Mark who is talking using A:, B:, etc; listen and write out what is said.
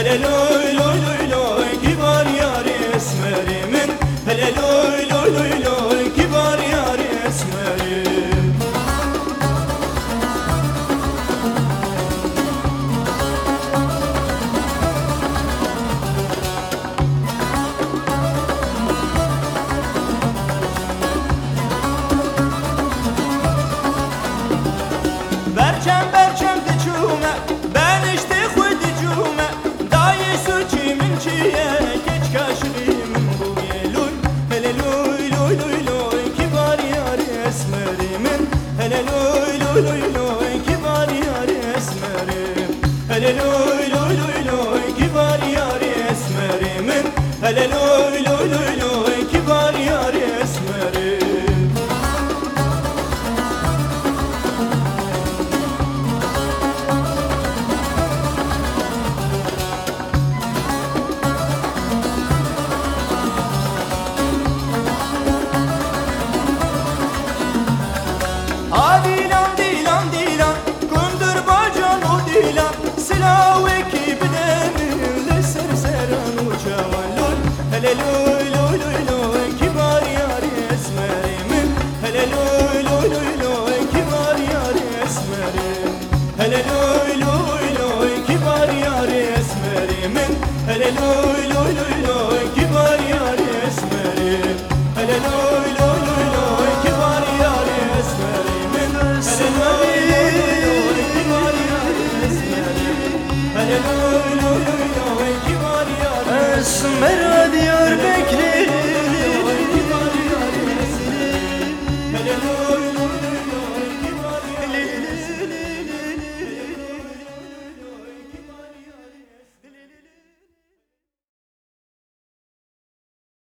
A: Hele loy loy loy loy kibar yar esmerimin. Hele loy loy loy loy kibar yar esmerim Berçem berçem. Loy loy loy Hele loy loy loy Kibar yari esmerimin Hele loy loy loy loy Kibar yari esmerim Hele loy loy loy loy Kibar yari esmerimin Hele loy loy loy Kibar yari esmerim Hele loy loy loy loy Kibar yari
B: Esmer diyar beklerim